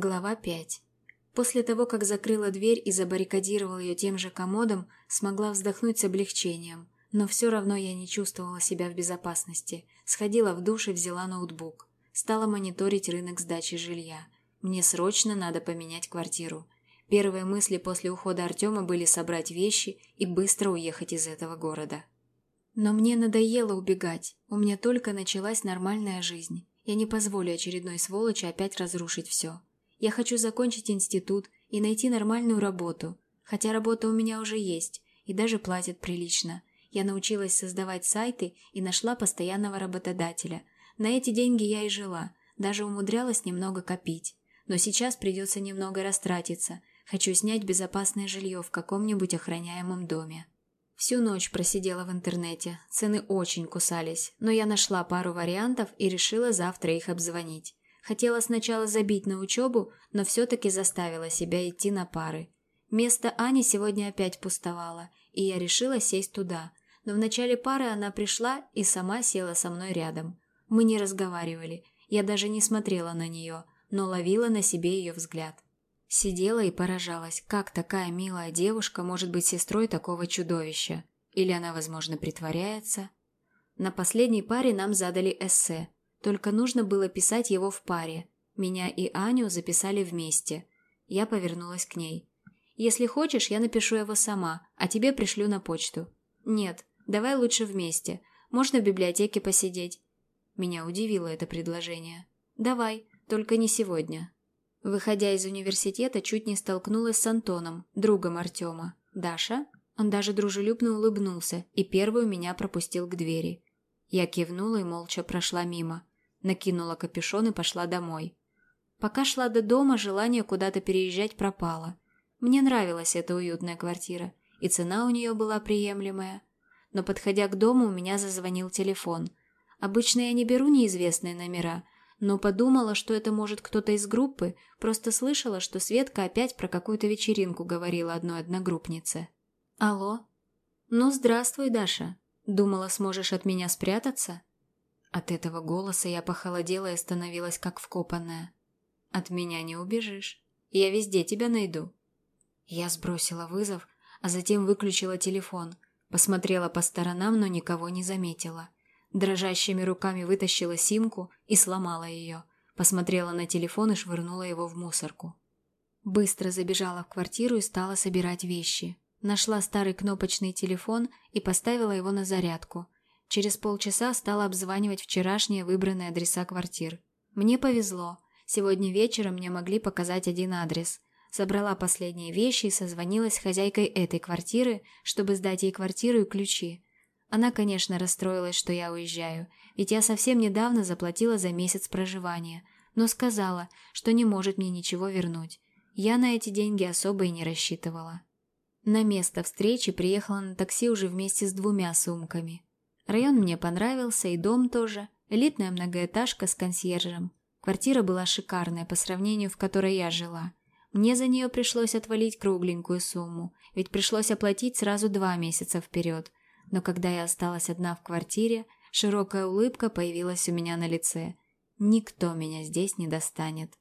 Глава 5. После того, как закрыла дверь и забаррикадировала ее тем же комодом, смогла вздохнуть с облегчением. Но все равно я не чувствовала себя в безопасности. Сходила в душ и взяла ноутбук. Стала мониторить рынок сдачи жилья. Мне срочно надо поменять квартиру. Первые мысли после ухода Артема были собрать вещи и быстро уехать из этого города. Но мне надоело убегать. У меня только началась нормальная жизнь. Я не позволю очередной сволочи опять разрушить все. Я хочу закончить институт и найти нормальную работу. Хотя работа у меня уже есть, и даже платят прилично. Я научилась создавать сайты и нашла постоянного работодателя. На эти деньги я и жила, даже умудрялась немного копить. Но сейчас придется немного растратиться. Хочу снять безопасное жилье в каком-нибудь охраняемом доме. Всю ночь просидела в интернете, цены очень кусались, но я нашла пару вариантов и решила завтра их обзвонить. Хотела сначала забить на учебу, но все-таки заставила себя идти на пары. Место Ани сегодня опять пустовало, и я решила сесть туда. Но в начале пары она пришла и сама села со мной рядом. Мы не разговаривали, я даже не смотрела на нее, но ловила на себе ее взгляд. Сидела и поражалась, как такая милая девушка может быть сестрой такого чудовища. Или она, возможно, притворяется. На последней паре нам задали эссе – только нужно было писать его в паре. Меня и Аню записали вместе. Я повернулась к ней. «Если хочешь, я напишу его сама, а тебе пришлю на почту». «Нет, давай лучше вместе. Можно в библиотеке посидеть». Меня удивило это предложение. «Давай, только не сегодня». Выходя из университета, чуть не столкнулась с Антоном, другом Артема. «Даша?» Он даже дружелюбно улыбнулся и первую меня пропустил к двери. Я кивнула и молча прошла мимо. Накинула капюшон и пошла домой. Пока шла до дома, желание куда-то переезжать пропало. Мне нравилась эта уютная квартира, и цена у нее была приемлемая. Но подходя к дому, у меня зазвонил телефон. Обычно я не беру неизвестные номера, но подумала, что это может кто-то из группы, просто слышала, что Светка опять про какую-то вечеринку говорила одной одногруппнице. «Алло?» «Ну, здравствуй, Даша. Думала, сможешь от меня спрятаться?» От этого голоса я похолодела и становилась как вкопанная. «От меня не убежишь. Я везде тебя найду». Я сбросила вызов, а затем выключила телефон, посмотрела по сторонам, но никого не заметила. Дрожащими руками вытащила симку и сломала ее. Посмотрела на телефон и швырнула его в мусорку. Быстро забежала в квартиру и стала собирать вещи. Нашла старый кнопочный телефон и поставила его на зарядку – Через полчаса стала обзванивать вчерашние выбранные адреса квартир. Мне повезло. Сегодня вечером мне могли показать один адрес. Собрала последние вещи и созвонилась с хозяйкой этой квартиры, чтобы сдать ей квартиру и ключи. Она, конечно, расстроилась, что я уезжаю, ведь я совсем недавно заплатила за месяц проживания, но сказала, что не может мне ничего вернуть. Я на эти деньги особо и не рассчитывала. На место встречи приехала на такси уже вместе с двумя сумками. Район мне понравился, и дом тоже. Элитная многоэтажка с консьержем. Квартира была шикарная по сравнению, в которой я жила. Мне за нее пришлось отвалить кругленькую сумму, ведь пришлось оплатить сразу два месяца вперед. Но когда я осталась одна в квартире, широкая улыбка появилась у меня на лице. Никто меня здесь не достанет.